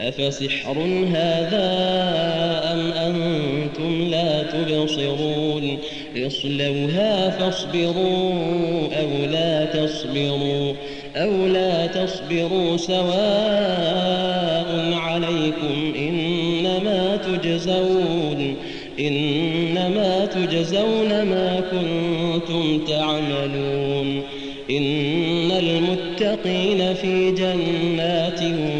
أفسحر هذا أم أنتم لا تبصرون اصلوها فاصبروا أو لا تصبروا أو لا تصبروا سواء عليكم إنما تجزون إنما تجزون ما كنتم تعملون إن المتقين في جنات ونعيم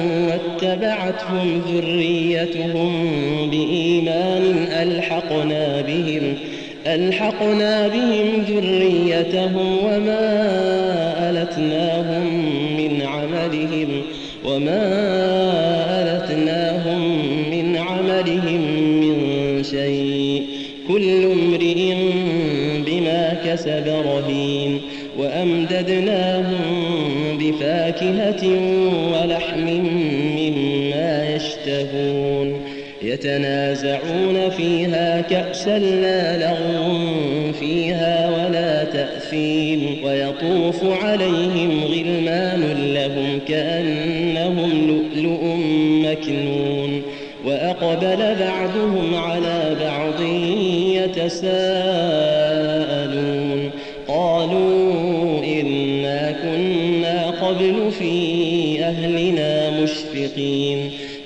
واتبعتهم ذريتهم بإيمان ألحقنا بهم ألحقنا بهم ذريتهم وما ألتناهم من عملهم وما ألتناهم من عملهم من شيء كل امرئ بما كسب رهين وأمددناهم بفاكهة ولحم يشتهون يتنازعون فيها كأسا لا لغو فيها ولا تأثيم. ويطوف عليهم غلمان لهم كأنهم لؤلؤ مكنون. وأقبل بعضهم على بعض يتساءلون. قالوا إنا كنا قبل في أهلنا مشفقين.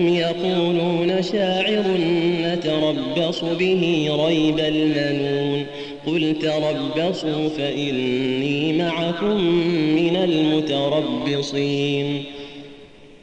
أم يقولون شاعر نتربص به ريب المنون قل تربصوا فإني معكم من المتربصين